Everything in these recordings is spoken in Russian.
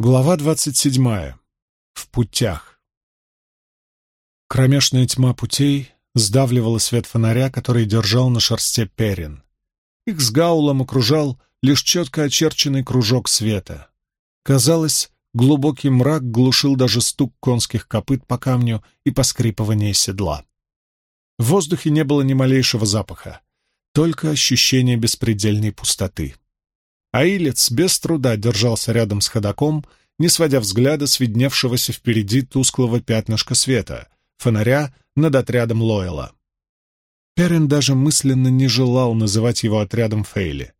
Глава двадцать седьмая. В путях. Кромешная тьма путей сдавливала свет фонаря, который держал на шерсте Перин. Их с гаулом окружал лишь четко очерченный кружок света. Казалось, глубокий мрак глушил даже стук конских копыт по камню и поскрипывание седла. В воздухе не было ни малейшего запаха, только ощущение беспредельной пустоты. Аилец без труда держался рядом с ходаком, не сводя взгляда с видневшегося впереди тусклого пятнышка света, фонаря над отрядом Лойла. Перин даже мысленно не желал называть его отрядом Фейли.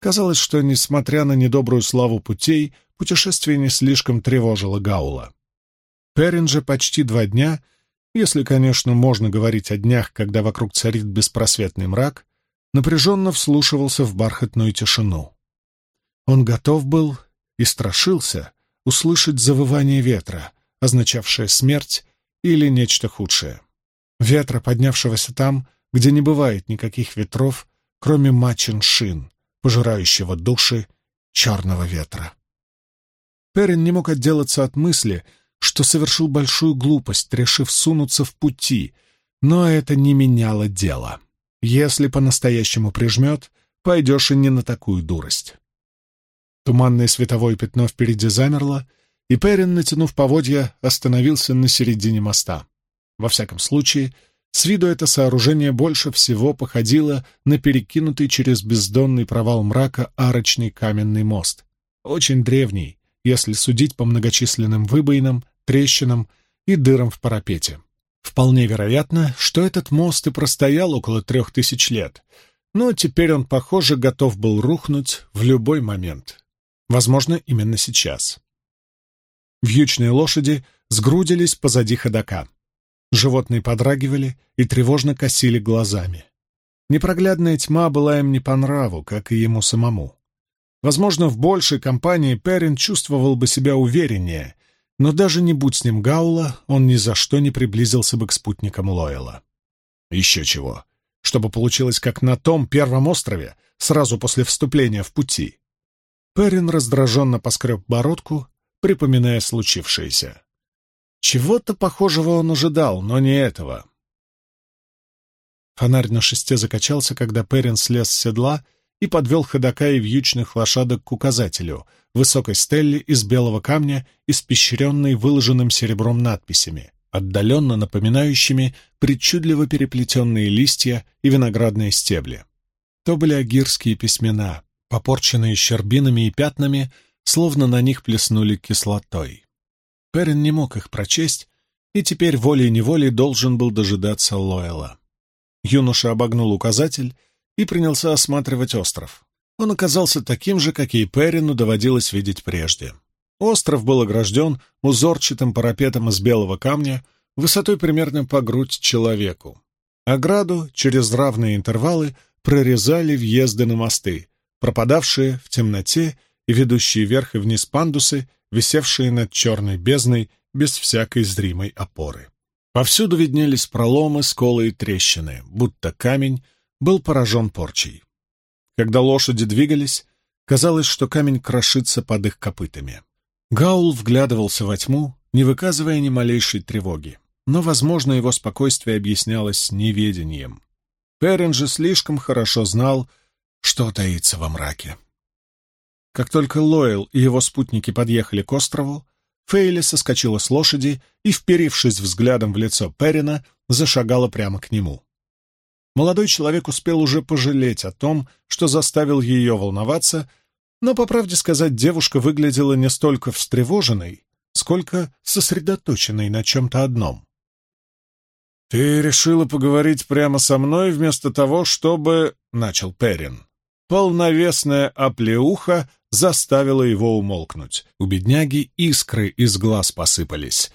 Казалось, что, несмотря на недобрую славу путей, путешествие не слишком тревожило Гаула. Перин же почти два дня, если, конечно, можно говорить о днях, когда вокруг царит беспросветный мрак, напряженно вслушивался в бархатную тишину. Он готов был и страшился услышать завывание ветра, означавшее смерть или нечто худшее. Ветра, поднявшегося там, где не бывает никаких ветров, кроме мачин-шин, пожирающего души черного ветра. Перин не мог отделаться от мысли, что совершил большую глупость, решив сунуться в пути, но это не меняло дело. Если по-настоящему прижмет, пойдешь и не на такую дурость. Туманное световое пятно впереди замерло, и Перин, натянув поводья, остановился на середине моста. Во всяком случае, с виду это сооружение больше всего походило на перекинутый через бездонный провал мрака арочный каменный мост. Очень древний, если судить по многочисленным выбоинам, трещинам и дырам в парапете. Вполне вероятно, что этот мост и простоял около трех тысяч лет, но теперь он, похоже, готов был рухнуть в любой момент. Возможно, именно сейчас. Вьючные лошади сгрудились позади ходока. Животные подрагивали и тревожно косили глазами. Непроглядная тьма была им не по нраву, как и ему самому. Возможно, в большей компании Перин чувствовал бы себя увереннее, но даже не будь с ним Гаула, он ни за что не приблизился бы к спутникам Лойла. Еще чего. Чтобы получилось как на том первом острове, сразу после вступления в пути. Перин раздраженно поскреб бородку, припоминая случившееся. Чего-то похожего он ожидал, но не этого. Фонарь на шесте закачался, когда Перин слез с седла и подвел ходока и вьючных лошадок к указателю, высокой стелле из белого камня, испещренной выложенным серебром надписями, отдаленно напоминающими причудливо переплетенные листья и виноградные стебли. То были агирские письмена, попорченные щербинами и пятнами, словно на них плеснули кислотой. Перин не мог их прочесть, и теперь волей-неволей должен был дожидаться Лоэла. Юноша обогнул указатель и принялся осматривать остров. Он оказался таким же, какие Перину доводилось видеть прежде. Остров был огражден узорчатым парапетом из белого камня, высотой примерно по грудь человеку. Ограду через равные интервалы прорезали въезды на мосты, пропадавшие в темноте и ведущие вверх и вниз пандусы, висевшие над черной бездной без всякой зримой опоры. Повсюду виднелись проломы, сколы и трещины, будто камень был поражен порчей. Когда лошади двигались, казалось, что камень крошится под их копытами. Гаул вглядывался во тьму, не выказывая ни малейшей тревоги, но, возможно, его спокойствие объяснялось неведением. Перрин же слишком хорошо знал, что таится во мраке. Как только Лойл и его спутники подъехали к острову, Фейли соскочила с лошади и, вперившись взглядом в лицо Перина, зашагала прямо к нему. Молодой человек успел уже пожалеть о том, что заставил ее волноваться, но, по правде сказать, девушка выглядела не столько встревоженной, сколько сосредоточенной на чем-то одном. «Ты решила поговорить прямо со мной вместо того, чтобы...» — начал Перин. Полновесная оплеуха заставила его умолкнуть. У бедняги искры из глаз посыпались.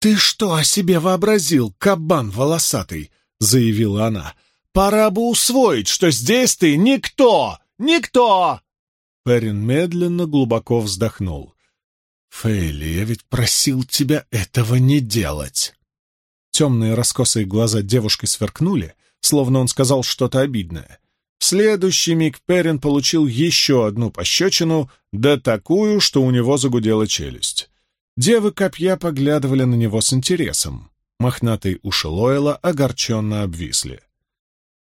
«Ты что о себе вообразил, кабан волосатый?» — заявила она. «Пора бы усвоить, что здесь ты никто! Никто!» Перин медленно глубоко вздохнул. «Фейли, я ведь просил тебя этого не делать!» Темные раскосые глаза девушки сверкнули, словно он сказал что-то обидное. В следующий миг Перин получил еще одну пощечину, да такую, что у него загудела челюсть. Девы копья поглядывали на него с интересом. Мохнатые уши Лойла огорченно обвисли.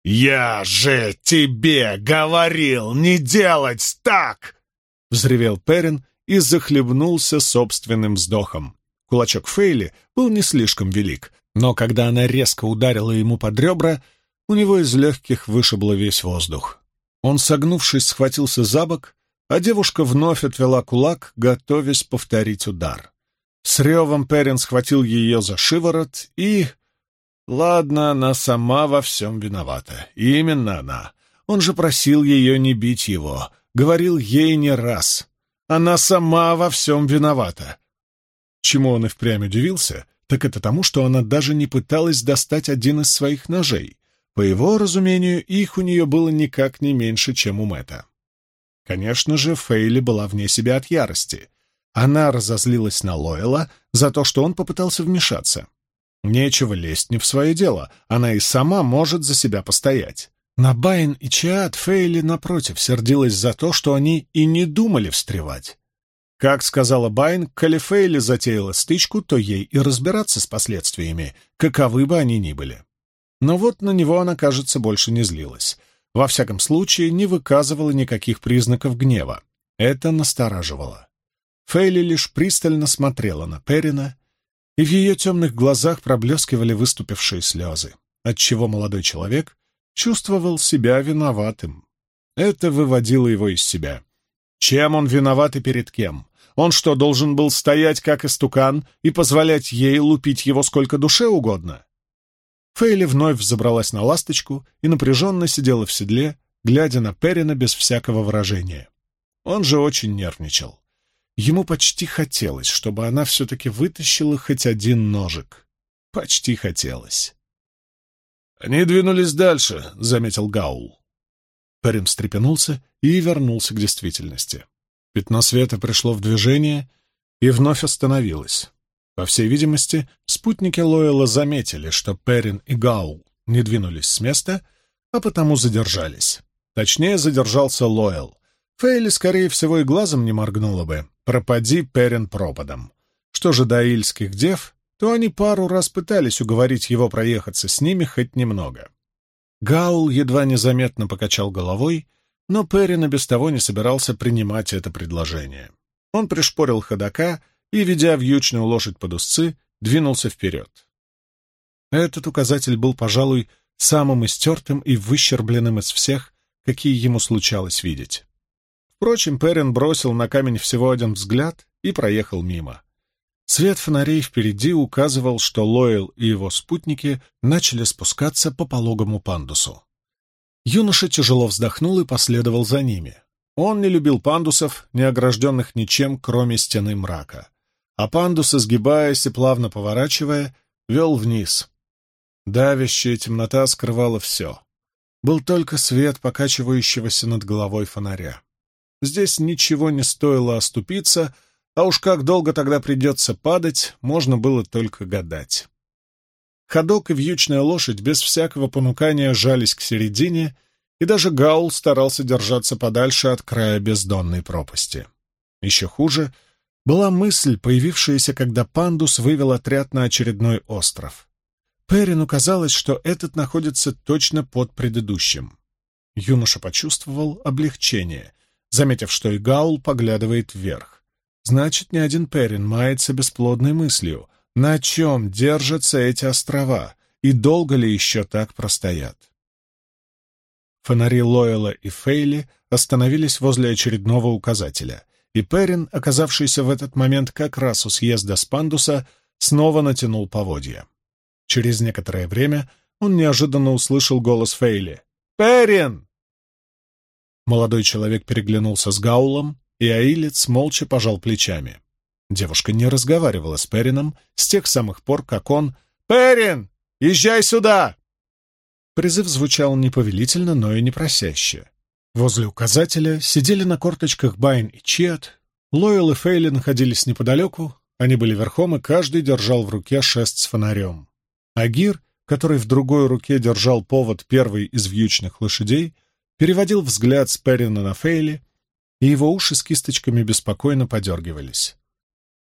«Я же тебе говорил не делать так!» — взревел Перин и захлебнулся собственным вздохом. Кулачок Фейли был не слишком велик, но когда она резко ударила ему под ребра, у него из легких вышибло весь воздух. Он, согнувшись, схватился за бок, а девушка вновь отвела кулак, готовясь повторить удар. С ревом Перин схватил ее за шиворот и... Ладно, она сама во всем виновата. Именно она. Он же просил ее не бить его. Говорил ей не раз. Она сама во всем виновата. Чему он и впрямь удивился, так это тому, что она даже не пыталась достать один из своих ножей. По его разумению, их у нее было никак не меньше, чем у Мэтта. Конечно же, Фейли была вне себя от ярости. Она разозлилась на Лойла за то, что он попытался вмешаться. Нечего лезть не в свое дело, она и сама может за себя постоять. На Байн и Чиат Фейли, напротив, сердилась за то, что они и не думали встревать. Как сказала Байн, коли Фейли затеяла стычку, то ей и разбираться с последствиями, каковы бы они ни были. Но вот на него она, кажется, больше не злилась. Во всяком случае, не выказывала никаких признаков гнева. Это настораживало. Фейли лишь пристально смотрела на Перина, и в ее темных глазах проблескивали выступившие слезы, отчего молодой человек чувствовал себя виноватым. Это выводило его из себя. Чем он виноват и перед кем? Он что, должен был стоять как истукан и позволять ей лупить его сколько душе угодно? Фейли вновь взобралась на ласточку и напряженно сидела в седле, глядя на Перина без всякого выражения. Он же очень нервничал. Ему почти хотелось, чтобы она все-таки вытащила хоть один ножик. Почти хотелось. «Они двинулись дальше», — заметил Гаул. Перин встрепенулся и вернулся к действительности. Пятно света пришло в движение и вновь остановилось. По всей видимости, спутники Лойла заметили, что Перин и Гаул не двинулись с места, а потому задержались. Точнее, задержался Лойл. Фейли, скорее всего, и глазом не моргнула бы. Пропади Перин пропадом. Что же до ильских дев, то они пару раз пытались уговорить его проехаться с ними хоть немного. Гаул едва незаметно покачал головой, но Перрин без того не собирался принимать это предложение. Он пришпорил ходока и, ведя вьючную лошадь под узцы, двинулся вперед. Этот указатель был, пожалуй, самым истертым и выщербленным из всех, какие ему случалось видеть. Впрочем, Перрин бросил на камень всего один взгляд и проехал мимо. Свет фонарей впереди указывал, что Лойл и его спутники начали спускаться по пологому пандусу. Юноша тяжело вздохнул и последовал за ними. Он не любил пандусов, не огражденных ничем, кроме стены мрака. А пандус, изгибаясь и плавно поворачивая, вел вниз. Давящая темнота скрывала все. Был только свет покачивающегося над головой фонаря. Здесь ничего не стоило оступиться — а уж как долго тогда придется падать, можно было только гадать. Ходок и вьючная лошадь без всякого понукания жались к середине, и даже Гаул старался держаться подальше от края бездонной пропасти. Еще хуже была мысль, появившаяся, когда Пандус вывел отряд на очередной остров. Перину казалось, что этот находится точно под предыдущим. Юноша почувствовал облегчение, заметив, что и Гаул поглядывает вверх. Значит, ни один Перин мается бесплодной мыслью. На чем держатся эти острова? И долго ли еще так простоят? Фонари Лойла и Фейли остановились возле очередного указателя, и Перин, оказавшийся в этот момент как раз у съезда с пандуса, снова натянул поводья. Через некоторое время он неожиданно услышал голос Фейли. «Перин!» Молодой человек переглянулся с Гаулом, и Аилец молча пожал плечами. Девушка не разговаривала с Перином с тех самых пор, как он «Перин, езжай сюда!» Призыв звучал не повелительно, но и не просяще. Возле указателя сидели на корточках Байн и Чиат. Лойл и Фейли находились неподалеку, они были верхом, и каждый держал в руке шест с фонарем. Агир, который в другой руке держал повод первой из вьючных лошадей, переводил взгляд с Перрина на Фейли, и его уши с кисточками беспокойно подергивались.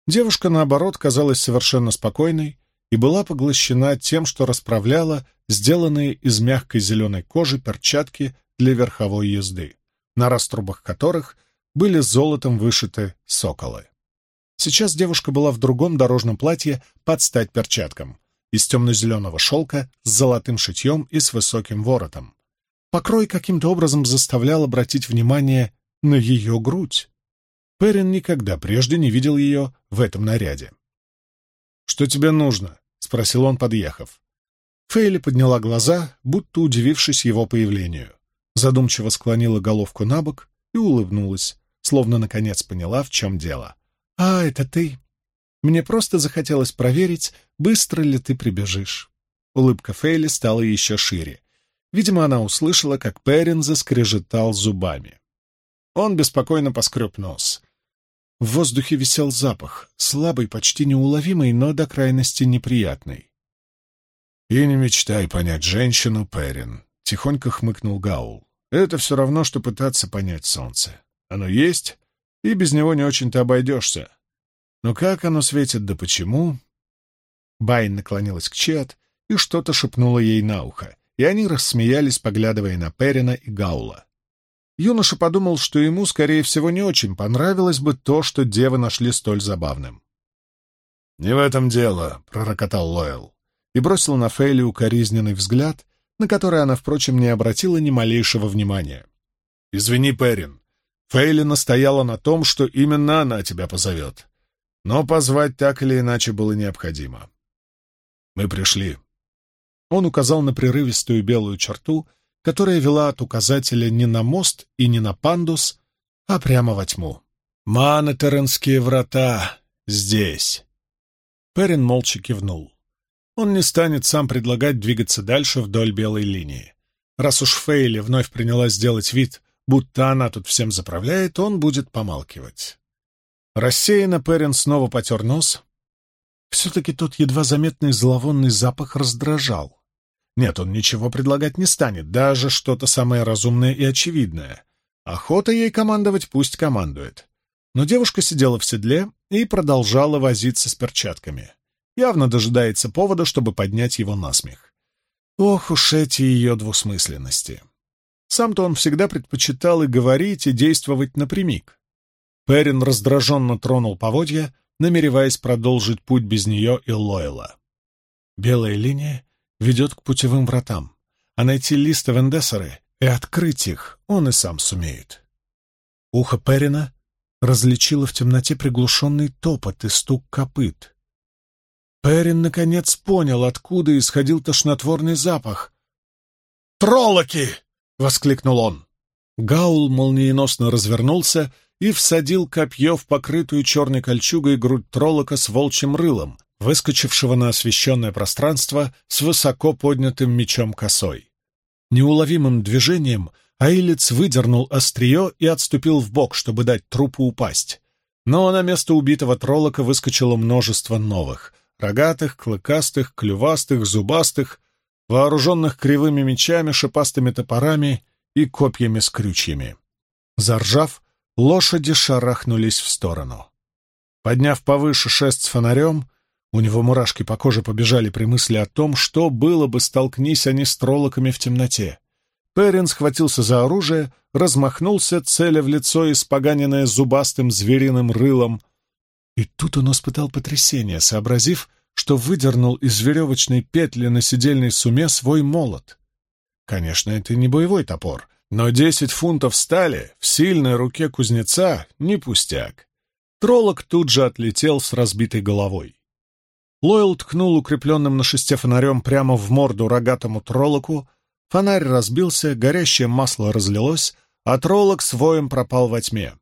Девушка, наоборот, казалась совершенно спокойной и была поглощена тем, что расправляла сделанные из мягкой зеленой кожи перчатки для верховой езды, на раструбах которых были золотом вышиты соколы. Сейчас девушка была в другом дорожном платье под стать перчаткам, из темно-зеленого шелка с золотым шитьем и с высоким воротом. Покрой каким-то образом заставлял обратить внимание на ее грудь. Перин никогда прежде не видел ее в этом наряде. «Что тебе нужно?» — спросил он, подъехав. Фейли подняла глаза, будто удивившись его появлению. Задумчиво склонила головку на бок и улыбнулась, словно наконец поняла, в чем дело. «А, это ты. Мне просто захотелось проверить, быстро ли ты прибежишь». Улыбка Фейли стала еще шире. Видимо, она услышала, как Перин заскрежетал зубами. Он беспокойно поскреб нос. В воздухе висел запах, слабый, почти неуловимый, но до крайности неприятный. «И не мечтай понять женщину, Перин», — тихонько хмыкнул Гаул. «Это все равно, что пытаться понять солнце. Оно есть, и без него не очень-то обойдешься. Но как оно светит, да почему?» Байн наклонилась к Чет и что-то шепнула ей на ухо, и они рассмеялись, поглядывая на Перина и Гаула. Юноша подумал, что ему, скорее всего, не очень понравилось бы то, что девы нашли столь забавным. «Не в этом дело», — пророкотал Лойл, и бросил на Фейли укоризненный взгляд, на который она, впрочем, не обратила ни малейшего внимания. «Извини, Перин, Фейли настояла на том, что именно она тебя позовет. Но позвать так или иначе было необходимо. Мы пришли». Он указал на прерывистую белую черту, которая вела от указателя не на мост и не на пандус, а прямо во тьму. «Манатеренские врата здесь!» Перин молча кивнул. Он не станет сам предлагать двигаться дальше вдоль белой линии. Раз уж Фейли вновь принялась делать вид, будто она тут всем заправляет, он будет помалкивать. Рассеянно Перин снова потер нос. Все-таки тот едва заметный зловонный запах раздражал. Нет, он ничего предлагать не станет, даже что-то самое разумное и очевидное. Охота ей командовать, пусть командует. Но девушка сидела в седле и продолжала возиться с перчатками. Явно дожидается повода, чтобы поднять его на смех. Ох уж эти ее двусмысленности. Сам-то он всегда предпочитал и говорить, и действовать напрямик. Перин раздраженно тронул поводья, намереваясь продолжить путь без нее и Лойла. Белая линия ведет к путевым вратам, а найти листы Вендессеры и открыть их он и сам сумеет. Ухо Перина различило в темноте приглушенный топот и стук копыт. Перин, наконец, понял, откуда исходил тошнотворный запах. «Троллоки!» — воскликнул он. Гаул молниеносно развернулся и всадил копье в покрытую черной кольчугой грудь троллока с волчьим рылом, выскочившего на освещенное пространство с высоко поднятым мечом косой. Неуловимым движением Аилец выдернул острие и отступил в бок, чтобы дать трупу упасть. Но на место убитого троллока выскочило множество новых — рогатых, клыкастых, клювастых, зубастых, вооруженных кривыми мечами, шипастыми топорами и копьями с крючьями. Заржав, лошади шарахнулись в сторону. Подняв повыше шест с фонарем, у него мурашки по коже побежали при мысли о том, что было бы, столкнись они с троллоками в темноте. Перин схватился за оружие, размахнулся, целя в лицо, испоганенное зубастым звериным рылом. И тут он испытал потрясение, сообразив, что выдернул из веревочной петли на сидельной суме свой молот. Конечно, это не боевой топор, но десять фунтов стали в сильной руке кузнеца — не пустяк. Троллок тут же отлетел с разбитой головой. Лойл ткнул укрепленным на шесте фонарем прямо в морду рогатому троллоку. Фонарь разбился, горящее масло разлилось, а троллок с воем пропал во тьме.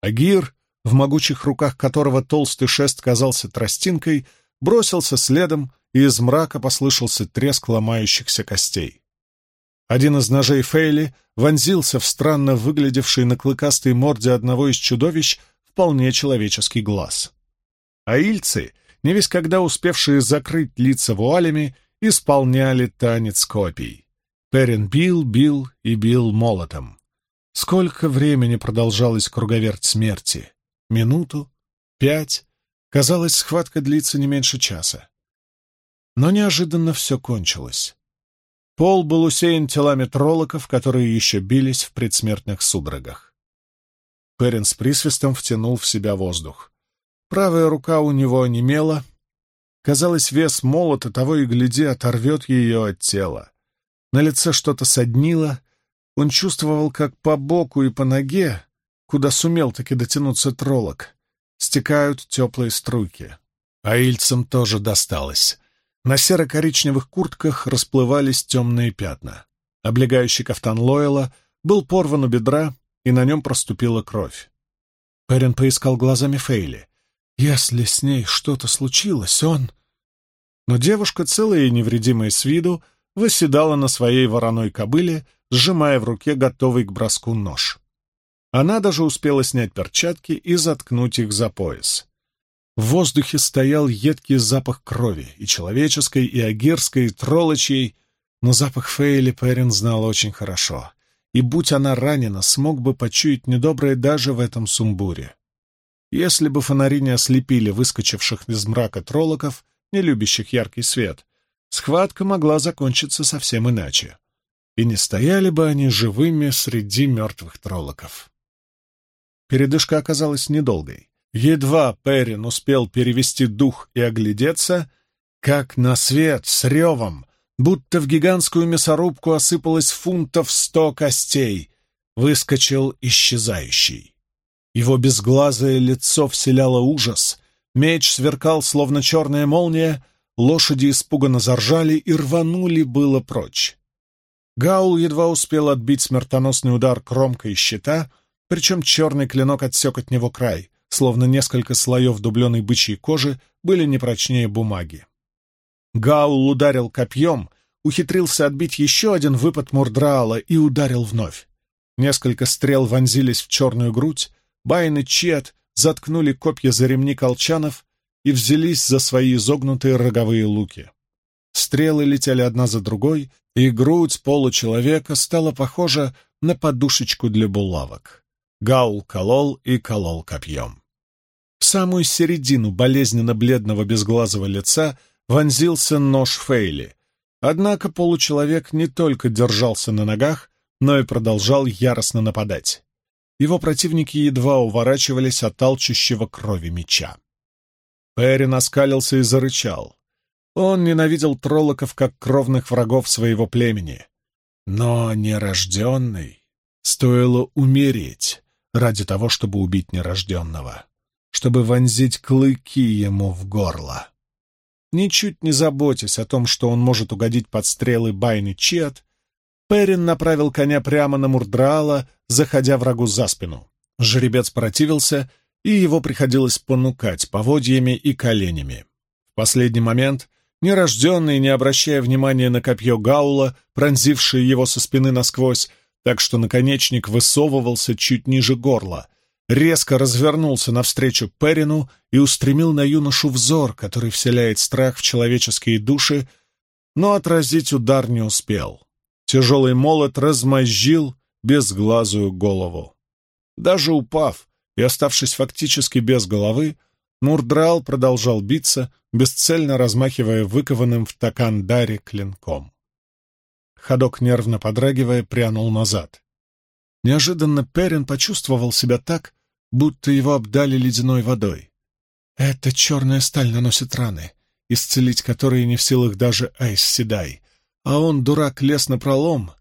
Агир, в могучих руках которого толстый шест казался тростинкой, бросился следом, и из мрака послышался треск ломающихся костей. Один из ножей Фейли вонзился в странно выглядевший на клыкастой морде одного из чудовищ вполне человеческий глаз. А ильцы не весь когда успевшие закрыть лица вуалями, исполняли танец копий. Перин бил, бил и бил молотом. Сколько времени продолжалась круговерть смерти? Минуту? Пять? Казалось, схватка длится не меньше часа. Но неожиданно все кончилось. Пол был усеян телами троллоков, которые еще бились в предсмертных судорогах. Перин с присвистом втянул в себя воздух. Правая рука у него онемела. Казалось, вес молота того и гляди оторвет ее от тела. На лице что-то соднило. Он чувствовал, как по боку и по ноге, куда сумел таки дотянуться троллок, стекают теплые струйки. А ильцам тоже досталось. На серо-коричневых куртках расплывались темные пятна. Облегающий кафтан Лойла был порван у бедра, и на нем проступила кровь. Перин поискал глазами Фейли. Если с ней что-то случилось, он... Но девушка, целая и невредимая с виду, восседала на своей вороной кобыле, сжимая в руке готовый к броску нож. Она даже успела снять перчатки и заткнуть их за пояс. В воздухе стоял едкий запах крови, и человеческой, и агирской, и троллочьей, но запах Фейли Перин знал очень хорошо, и, будь она ранена, смог бы почуять недоброе даже в этом сумбуре. Если бы фонари не ослепили выскочивших из мрака троллоков, не любящих яркий свет, схватка могла закончиться совсем иначе. И не стояли бы они живыми среди мертвых троллоков. Передышка оказалась недолгой. Едва Перин успел перевести дух и оглядеться, как на свет с ревом, будто в гигантскую мясорубку осыпалось фунтов сто костей, выскочил исчезающий. Его безглазое лицо вселяло ужас, меч сверкал, словно черная молния, лошади испуганно заржали и рванули было прочь. Гаул едва успел отбить смертоносный удар кромкой щита, причем черный клинок отсек от него край, словно несколько слоев дубленой бычьей кожи были не прочнее бумаги. Гаул ударил копьем, ухитрился отбить еще один выпад Мурдраала и ударил вновь. Несколько стрел вонзились в черную грудь, Байн и Чет заткнули копья за ремни колчанов и взялись за свои изогнутые роговые луки. Стрелы летели одна за другой, и грудь получеловека стала похожа на подушечку для булавок. Гаул колол и колол копьем. В самую середину болезненно-бледного безглазого лица вонзился нож Фейли. Однако получеловек не только держался на ногах, но и продолжал яростно нападать. Его противники едва уворачивались от алчущего крови меча. Перри наскалился и зарычал. Он ненавидел троллоков как кровных врагов своего племени. Но нерожденный стоило умереть ради того, чтобы убить нерожденного чтобы вонзить клыки ему в горло. Ничуть не заботясь о том, что он может угодить под стрелы Байни Чиат, Перин направил коня прямо на Мурдраала, заходя врагу за спину. Жеребец противился, и его приходилось понукать поводьями и коленями. В последний момент нерожденный, не обращая внимания на копье Гаула, пронзившее его со спины насквозь, так что наконечник высовывался чуть ниже горла — резко развернулся навстречу Перину и устремил на юношу взор, который вселяет страх в человеческие души, но отразить удар не успел. Тяжелый молот размозжил безглазую голову. Даже упав и оставшись фактически без головы, Мурдрал продолжал биться, бесцельно размахивая выкованным в такандаре клинком. Ходок, нервно подрагивая, прянул назад. Неожиданно Перин почувствовал себя так, будто его обдали ледяной водой. Эта черная сталь наносит раны, исцелить которые не в силах даже Айс Седай. А он, дурак, лез на пролом,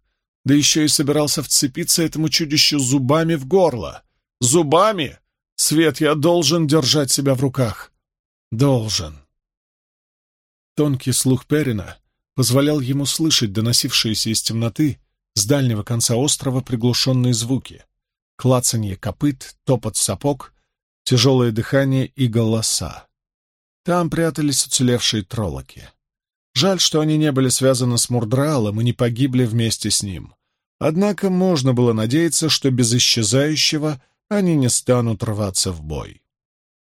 да еще и собирался вцепиться этому чудищу зубами в горло. Зубами? Свет, я должен держать себя в руках. Должен. Тонкий слух Перина позволял ему слышать доносившиеся из темноты с дальнего конца острова приглушенные звуки клацанье копыт, топот сапог, тяжелое дыхание и голоса. Там прятались уцелевшие троллоки. Жаль, что они не были связаны с Мурдраалом и не погибли вместе с ним. Однако можно было надеяться, что без исчезающего они не станут рваться в бой.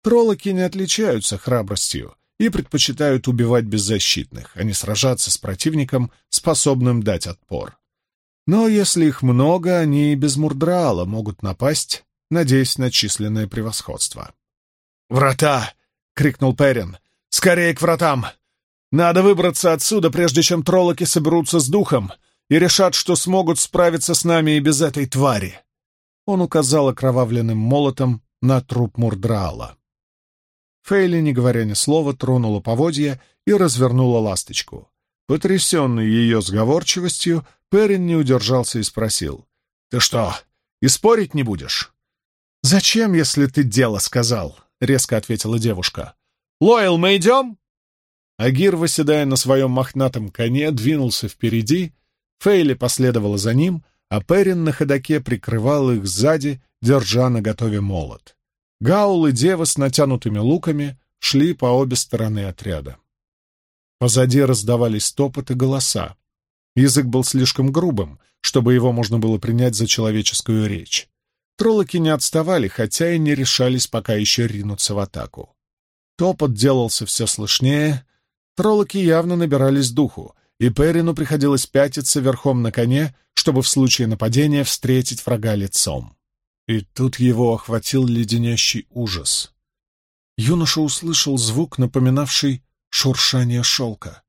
Троллоки не отличаются храбростью и предпочитают убивать беззащитных, а не сражаться с противником, способным дать отпор. Но если их много, они и без Мурдраала могут напасть, надеясь на численное превосходство. «Врата!» — крикнул Перин. «Скорее к вратам! Надо выбраться отсюда, прежде чем троллоки соберутся с духом и решат, что смогут справиться с нами и без этой твари!» Он указал окровавленным молотом на труп Мурдраала. Фейли, не говоря ни слова, тронула поводья и развернула ласточку. Потрясенный ее сговорчивостью, Перин не удержался и спросил. «Ты что, и спорить не будешь?» «Зачем, если ты дело сказал?» — резко ответила девушка. «Лойл, мы идем?» Агир, восседая на своем мохнатом коне, двинулся впереди, Фейли последовала за ним, а Перин на ходоке прикрывал их сзади, держа на готове молот. Гаул и дева с натянутыми луками шли по обе стороны отряда. Позади раздавались топот и голоса. Язык был слишком грубым, чтобы его можно было принять за человеческую речь. Троллоки не отставали, хотя и не решались пока еще ринуться в атаку. Топот делался все слышнее, троллоки явно набирались духу, и Перину приходилось пятиться верхом на коне, чтобы в случае нападения встретить врага лицом. И тут его охватил леденящий ужас. Юноша услышал звук, напоминавший шуршание шелка.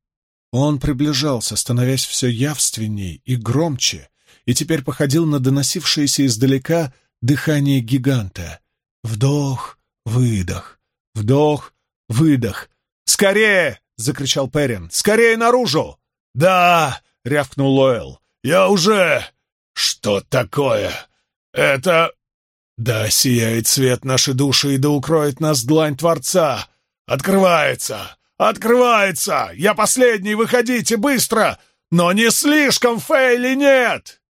Он приближался, становясь все явственней и громче, и теперь походил на доносившееся издалека дыхание гиганта. Вдох, выдох, вдох, выдох. «Скорее!» — закричал Перин. «Скорее наружу!» «Да!» — рявкнул Лоэл. «Я уже...» «Что такое? Это...» «Да сияет свет нашей души и да укроет нас длань Творца! Открывается! Открывается! Я последний, выходите, быстро! Но не слишком, Фейли, нет!»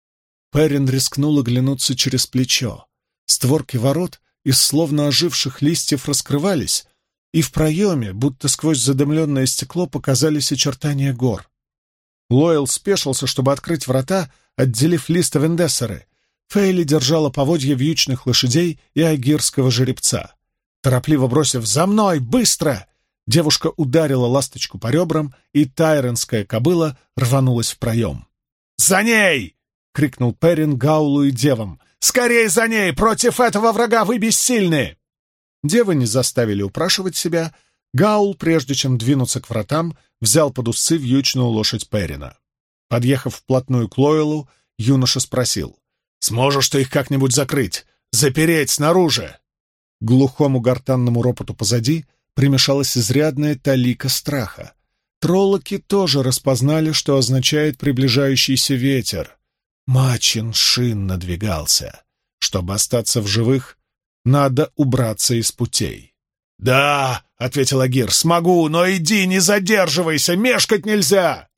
Перин рискнул оглянуться через плечо. Створки ворот из словно оживших листьев раскрывались, и в проеме, будто сквозь задымленное стекло, показались очертания гор. Лойл спешился, чтобы открыть врата, отделив листа Вендессеры. Фейли держала поводья вьючных лошадей и агирского жеребца. Торопливо бросив «За мной! Быстро!» Девушка ударила ласточку по ребрам, и тайренская кобыла рванулась в проем. «За ней!» — крикнул Перин Гаулу и девам. «Скорей за ней! Против этого врага вы бессильны!» Девы не заставили упрашивать себя. Гаул, прежде чем двинуться к вратам, взял под усы вьючную лошадь Перина. Подъехав вплотную к Лойлу, юноша спросил. «Сможешь ты их как-нибудь закрыть? Запереть снаружи?» глухому гортанному ропоту позади примешалась изрядная талика страха. Троллоки тоже распознали, что означает приближающийся ветер. Мачин шин надвигался. Чтобы остаться в живых, надо убраться из путей. «Да», — ответил Агир, — «смогу, но иди, не задерживайся, мешкать нельзя!»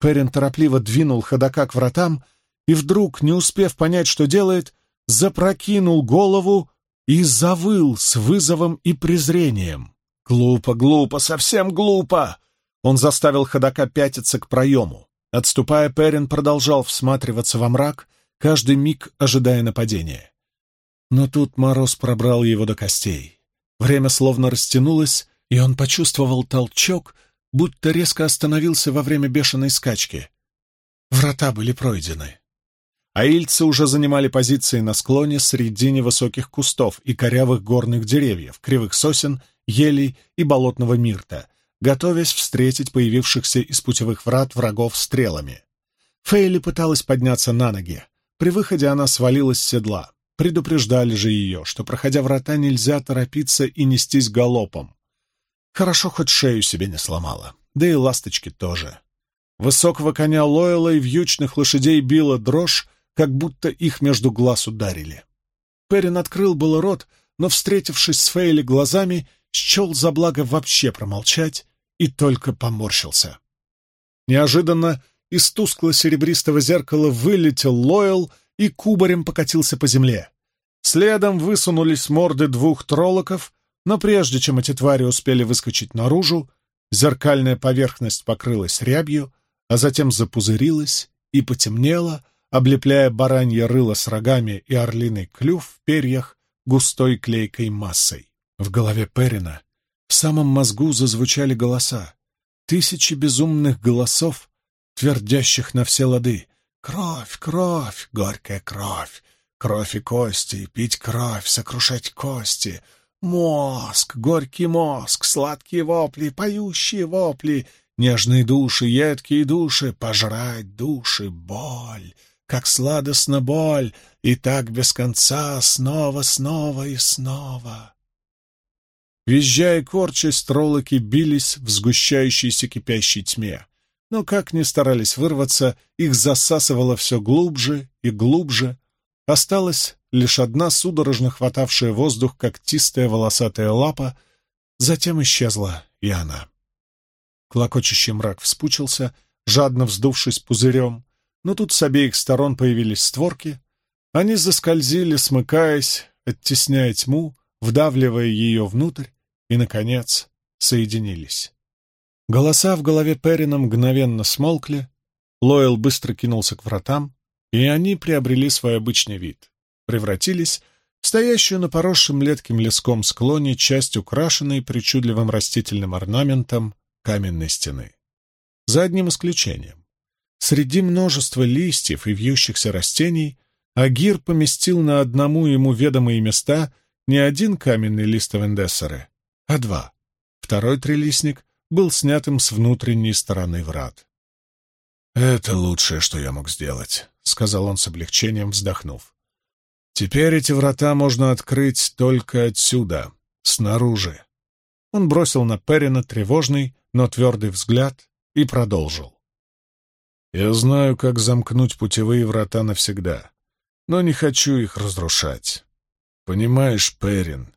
Перин торопливо двинул ходока к вратам и вдруг, не успев понять, что делает, запрокинул голову и завыл с вызовом и презрением. Глупо, глупо, совсем глупо! Он заставил ходока пятиться к проему. Отступая, Перин продолжал всматриваться во мрак, каждый миг ожидая нападения. Но тут мороз пробрал его до костей. Время словно растянулось, и он почувствовал толчок, будто резко остановился во время бешеной скачки. Врата были пройдены. Аильцы уже занимали позиции на склоне среди невысоких кустов и корявых горных деревьев, кривых сосен, елей и болотного мирта, готовясь встретить появившихся из путевых врат врагов стрелами. Фейли пыталась подняться на ноги. При выходе она свалилась с седла. Предупреждали же ее, что, проходя врата, нельзя торопиться и нестись галопом. Хорошо, хоть шею себе не сломала, да и ласточки тоже. Высокого коня Лойла и вьючных лошадей била дрожь, как будто их между глаз ударили. Перин открыл было рот, но, встретившись с Фейли глазами, счел за благо вообще промолчать и только поморщился. Неожиданно из тускло-серебристого зеркала вылетел Лойл и кубарем покатился по земле. Следом высунулись морды двух троллоков, но прежде чем эти твари успели выскочить наружу, зеркальная поверхность покрылась рябью, а затем запузырилась и потемнела, облепляя баранье рыло с рогами и орлиный клюв в перьях густой клейкой массой. В голове Перина в самом мозгу зазвучали голоса. Тысячи безумных голосов, твердящих на все лады. Кровь, кровь, горькая кровь, кровь и кости, пить кровь, сокрушать кости. Мозг, горький мозг, сладкие вопли, поющие вопли, нежные души, едкие души, пожрать души, боль, как сладостна боль, и так без конца, снова, снова и снова. Визжая и корчась, троллоки бились в сгущающейся кипящей тьме. Но как ни старались вырваться, их засасывало все глубже и глубже. Осталась лишь одна судорожно хватавшая воздух когтистая волосатая лапа, затем исчезла и она. Клокочущий мрак вспучился, жадно вздувшись пузырем, но тут с обеих сторон появились створки. Они заскользили, смыкаясь, оттесняя тьму, вдавливая ее внутрь, и, наконец, соединились. Голоса в голове Перрина мгновенно смолкли, Лойл быстро кинулся к вратам, и они приобрели свой обычный вид, превратились в стоящую на поросшем летким леском склоне часть украшенной причудливым растительным орнаментом каменной стены. За одним исключением. Среди множества листьев и вьющихся растений Агир поместил на одному ему ведомые места не один каменный лист Вендессеры, а два. Второй трилистник был снятым с внутренней стороны врат. «Это лучшее, что я мог сделать», — сказал он с облегчением, вздохнув. «Теперь эти врата можно открыть только отсюда, снаружи». Он бросил на Перина тревожный, но твердый взгляд и продолжил. «Я знаю, как замкнуть путевые врата навсегда, но не хочу их разрушать. Понимаешь, Перин,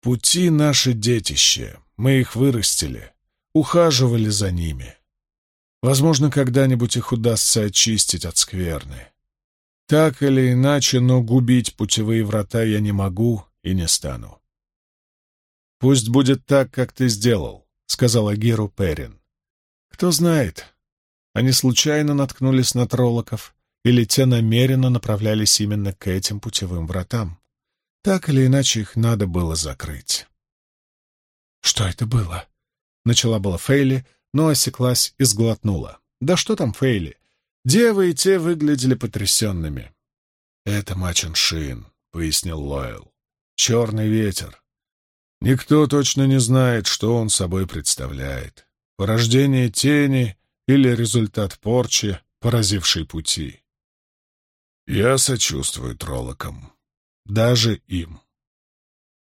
пути — наше детище, мы их вырастили, ухаживали за ними. Возможно, когда-нибудь их удастся очистить от скверны. Так или иначе, но губить путевые врата я не могу и не стану. Пусть будет так, как ты сделал. — сказал Агиру Перин. «Кто знает, они случайно наткнулись на троллоков, или те намеренно направлялись именно к этим путевым вратам. Так или иначе их надо было закрыть». «Что это было?» — начала была Фейли, но осеклась и сглотнула. «Да что там Фейли? Девы и те выглядели потрясенными». «Это Маченшин», — пояснил Лойл. «Черный ветер. Никто точно не знает, что он собой представляет. Порождение тени или результат порчи, поразившей пути. Я сочувствую троллокам. Даже им.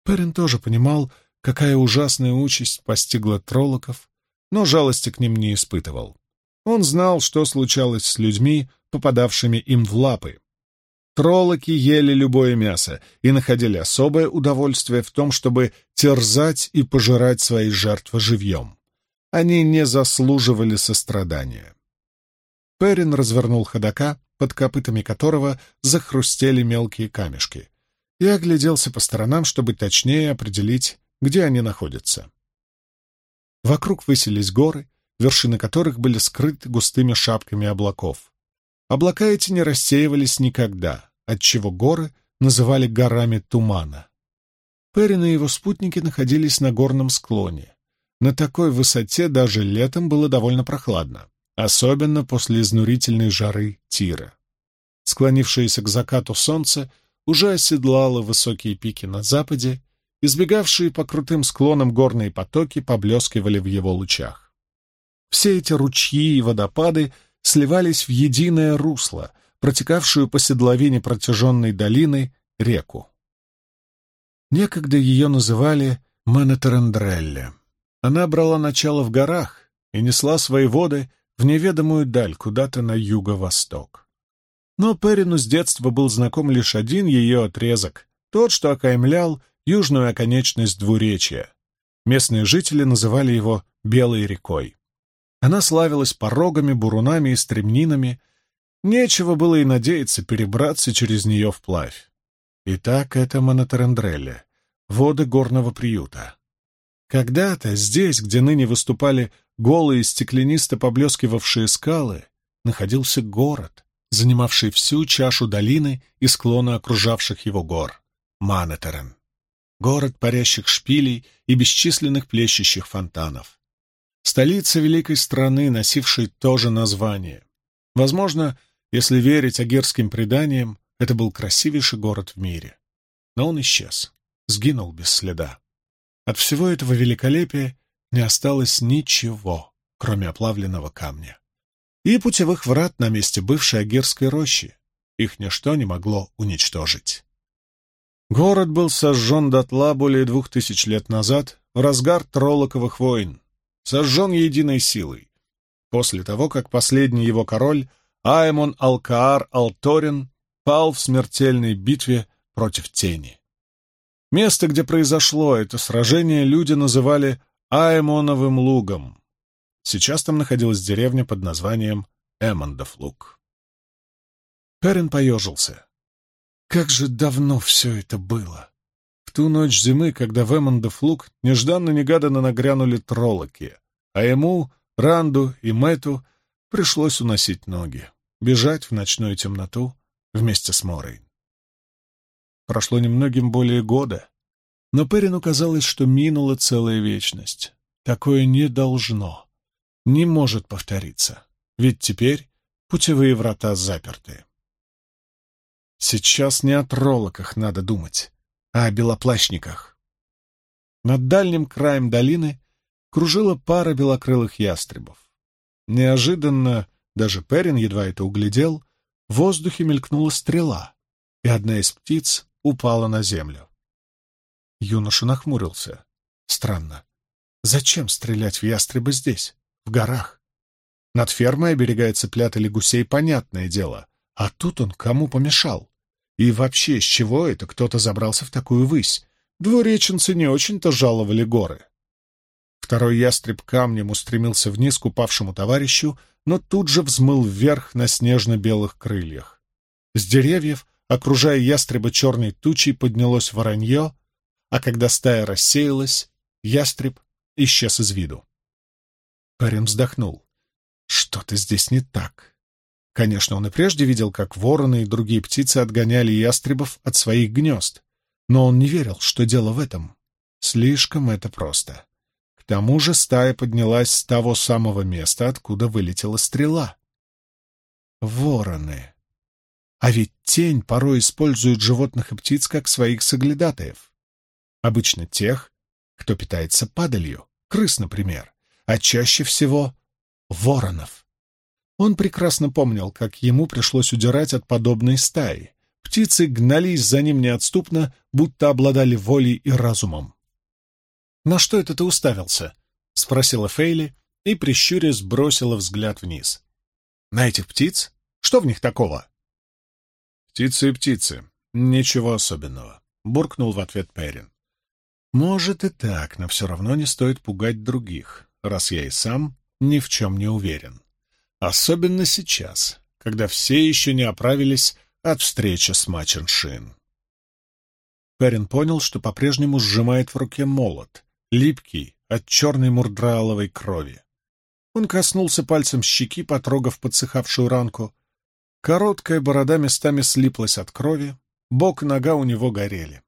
Перин тоже понимал, какая ужасная участь постигла троллоков, но жалости к ним не испытывал. Он знал, что случалось с людьми, попадавшими им в лапы, Троллоки ели любое мясо и находили особое удовольствие в том, чтобы терзать и пожирать свои жертвы живьем. Они не заслуживали сострадания. Перин развернул ходока, под копытами которого захрустели мелкие камешки, и огляделся по сторонам, чтобы точнее определить, где они находятся. Вокруг высились горы, вершины которых были скрыты густыми шапками облаков. Облака эти не рассеивались никогда — отчего горы называли горами тумана. Перрин и его спутники находились на горном склоне. На такой высоте даже летом было довольно прохладно, особенно после изнурительной жары Тира. Склонившееся к закату солнце уже оседлало высокие пики на западе, избегавшие по крутым склонам горные потоки поблескивали в его лучах. Все эти ручьи и водопады сливались в единое русло, протекавшую по седловине протяженной долины реку. Некогда ее называли Манетерендрелле. Она брала начало в горах и несла свои воды в неведомую даль куда-то на юго-восток. Но Перину с детства был знаком лишь один ее отрезок, тот, что окаймлял южную оконечность двуречья. Местные жители называли его Белой рекой. Она славилась порогами, бурунами и стремнинами, Нечего было и надеяться перебраться через нее вплавь. Итак, это Монотарендрелле, воды горного приюта. Когда-то здесь, где ныне выступали голые стеклянисто поблескивавшие скалы, находился город, занимавший всю чашу долины и склона окружавших его гор — Манетерен. Город парящих шпилей и бесчисленных плещущих фонтанов. Столица великой страны, носившей то же название. Возможно, Если верить агирским преданиям, это был красивейший город в мире. Но он исчез, сгинул без следа. От всего этого великолепия не осталось ничего, кроме оплавленного камня. И путевых врат на месте бывшей агирской рощи. Их ничто не могло уничтожить. Город был сожжен дотла более двух тысяч лет назад, в разгар Троллоковых войн, сожжен единой силой. После того, как последний его король, Аймон Алкаар Алторин, пал в смертельной битве против тени. Место, где произошло это сражение, люди называли Аймоновым лугом. Сейчас там находилась деревня под названием Эммондов луг. Перин поежился. Как же давно все это было! В ту ночь зимы, когда в Эммондов луг нежданно-негаданно нагрянули троллоки, а ему, Ранду и Мэту пришлось уносить ноги, бежать в ночную темноту вместе с Морой. Прошло немногим более года, но Перину казалось, что минула целая вечность. Такое не должно, не может повториться, ведь теперь путевые врата заперты. Сейчас не о троллоках надо думать, а о белоплащниках. Над дальним краем долины кружила пара белокрылых ястребов. Неожиданно, даже Перин едва это углядел, в воздухе мелькнула стрела, и одна из птиц упала на землю. Юноша нахмурился. Странно. Зачем стрелять в ястреба здесь, в горах? Над фермой оберегает цыплят или гусей, понятное дело. А тут он кому помешал? И вообще, с чего это кто-то забрался в такую высь? Двуреченцы не очень-то жаловали горы. Второй ястреб камнем устремился вниз к упавшему товарищу, но тут же взмыл вверх на снежно-белых крыльях. С деревьев, окружая ястреба черной тучей, поднялось воронье, а когда стая рассеялась, ястреб исчез из виду. Парень вздохнул. Что-то здесь не так. Конечно, он и прежде видел, как вороны и другие птицы отгоняли ястребов от своих гнезд, но он не верил, что дело в этом. Слишком это просто. К тому же стая поднялась с того самого места, откуда вылетела стрела. Вороны. А ведь тень порой использует животных и птиц как своих соглядатаев. Обычно тех, кто питается падалью, крыс, например, а чаще всего воронов. Он прекрасно помнил, как ему пришлось удирать от подобной стаи. Птицы гнались за ним неотступно, будто обладали волей и разумом. «На что это ты уставился?» — спросила Фейли и, прищурясь, бросила взгляд вниз. «На этих птиц? Что в них такого?» «Птицы и птицы. Ничего особенного», — буркнул в ответ Перин. «Может и так, но все равно не стоит пугать других, раз я и сам ни в чем не уверен». Особенно сейчас, когда все еще не оправились от встречи с Маченшин. Перин понял, что по-прежнему сжимает в руке молот, липкий от черной мурдрааловой крови. Он коснулся пальцем щеки, потрогав подсыхавшую ранку. Короткая борода местами слиплась от крови, бок и нога у него горели.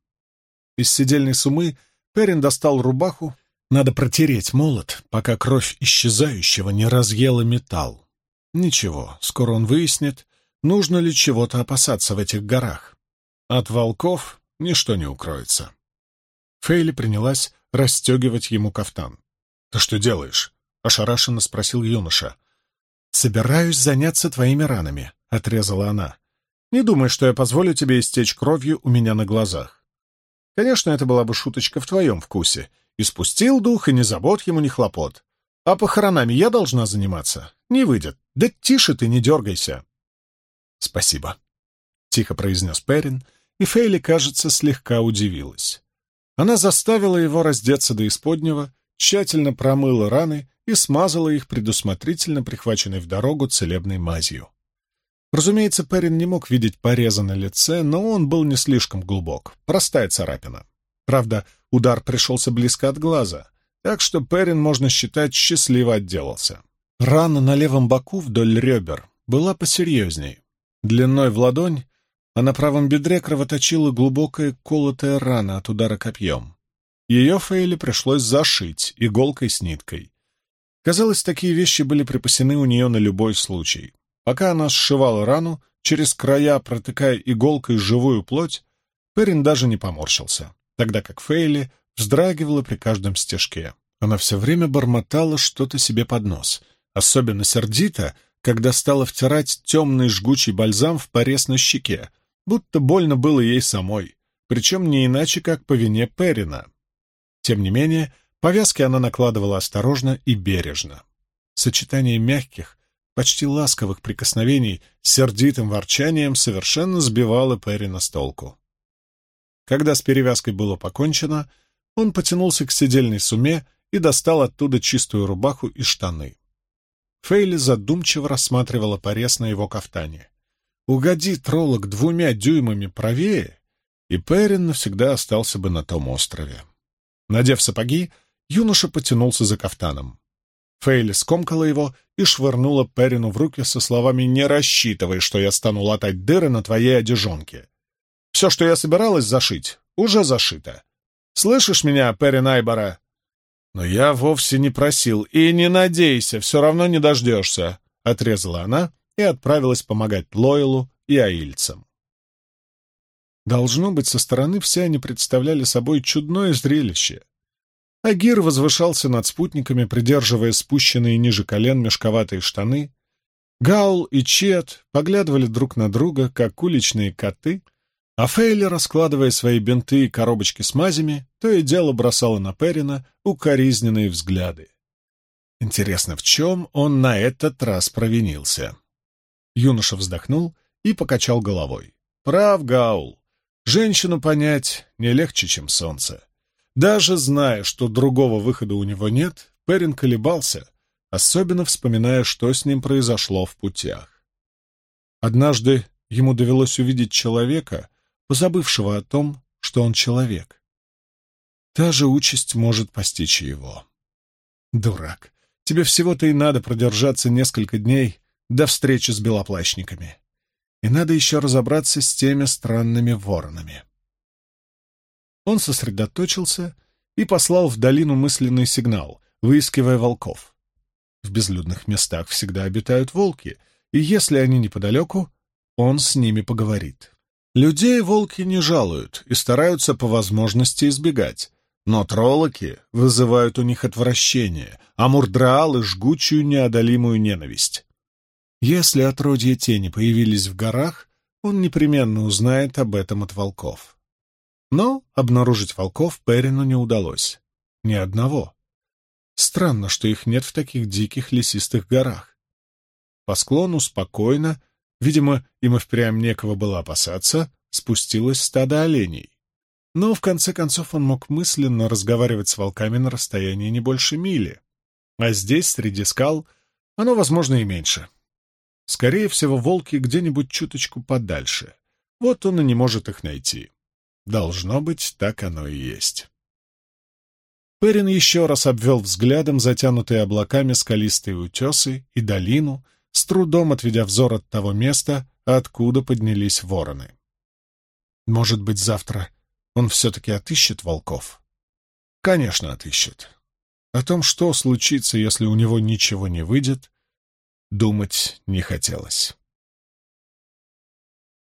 Из сидельной сумы Перин достал рубаху. Надо протереть молот, пока кровь исчезающего не разъела металл. Ничего, скоро он выяснит, нужно ли чего-то опасаться в этих горах. От волков ничто не укроется. Фейли принялась расстегивать ему кафтан. — Ты что делаешь? — ошарашенно спросил юноша. — Собираюсь заняться твоими ранами, — отрезала она. — Не думай, что я позволю тебе истечь кровью у меня на глазах. Конечно, это была бы шуточка в твоем вкусе. И спустил дух, и не забот ему, ни хлопот. А похоронами я должна заниматься. Не выйдет. Да тише ты, не дергайся. Спасибо, — тихо произнес Перин, и Фейли, кажется, слегка удивилась. Она заставила его раздеться до исподнего, тщательно промыла раны и смазала их предусмотрительно прихваченной в дорогу целебной мазью. Разумеется, Перин не мог видеть пореза на лице, но он был не слишком глубок, простая царапина. Правда, удар пришелся близко от глаза, так что Перин, можно считать, счастливо отделался. Рана на левом боку вдоль ребер была посерьезней. Длиной в ладонь, а на правом бедре кровоточила глубокая колотая рана от удара копьем. Ее Фейли пришлось зашить иголкой с ниткой. Казалось, такие вещи были припасены у нее на любой случай. Пока она сшивала рану, через края протыкая иголкой живую плоть, Перин даже не поморщился, тогда как Фейли вздрагивала при каждом стежке. Она все время бормотала что-то себе под нос, особенно сердито, когда стала втирать темный жгучий бальзам в порез на щеке, будто больно было ей самой, причем не иначе, как по вине Перина. Тем не менее, повязки она накладывала осторожно и бережно. Сочетание мягких, почти ласковых прикосновений сердитым ворчанием совершенно сбивало Перина с толку. Когда с перевязкой было покончено, он потянулся к сидельной суме и достал оттуда чистую рубаху и штаны. Фейли задумчиво рассматривала порез на его кафтане. Угоди троллок двумя дюймами правее, и Перин навсегда остался бы на том острове. Надев сапоги, юноша потянулся за кафтаном. Фейли скомкала его и швырнула Перину в руки со словами «Не рассчитывай, что я стану латать дыры на твоей одежонке. Все, что я собиралась зашить, уже зашито. Слышишь меня, Перин Айбора?» «Но я вовсе не просил, и не надейся, все равно не дождешься», — отрезала она и отправилась помогать Лойлу и аильцам. Должно быть, со стороны все они представляли собой чудное зрелище. Агир возвышался над спутниками, придерживая спущенные ниже колен мешковатые штаны. Гаул и Чет поглядывали друг на друга, как уличные коты, а Фейли, раскладывая свои бинты и коробочки с мазями, то и дело бросала на Перина укоризненные взгляды. Интересно, в чем он на этот раз провинился? Юноша вздохнул и покачал головой. Прав, Гаул. Женщину понять не легче, чем солнце. Даже зная, что другого выхода у него нет, Перин колебался, особенно вспоминая, что с ним произошло в путях. Однажды ему довелось увидеть человека, позабывшего о том, что он человек. Та же участь может постичь его. Дурак, тебе всего-то и надо продержаться несколько дней до встречи с белоплащниками. И надо еще разобраться с теми странными воронами. Он сосредоточился и послал в долину мысленный сигнал, выискивая волков. В безлюдных местах всегда обитают волки, и если они неподалеку, он с ними поговорит. Людей волки не жалуют и стараются по возможности избегать, но троллоки вызывают у них отвращение, а мурдраалы — жгучую неодолимую ненависть. Если отродья тени появились в горах, он непременно узнает об этом от волков. Но обнаружить волков Перину не удалось. Ни одного. Странно, что их нет в таких диких лесистых горах. По склону спокойно Видимо, им и впрямь некого было опасаться, спустилось стадо оленей. Но, в конце концов, он мог мысленно разговаривать с волками на расстоянии не больше мили. А здесь, среди скал, оно, возможно, и меньше. Скорее всего, волки где-нибудь чуточку подальше. Вот он и не может их найти. Должно быть, так оно и есть. Перин еще раз обвел взглядом затянутые облаками скалистые утесы и долину, с трудом отведя взор от того места, откуда поднялись вороны. Может быть, завтра он все-таки отыщет волков? Конечно, отыщет. О том, что случится, если у него ничего не выйдет, думать не хотелось.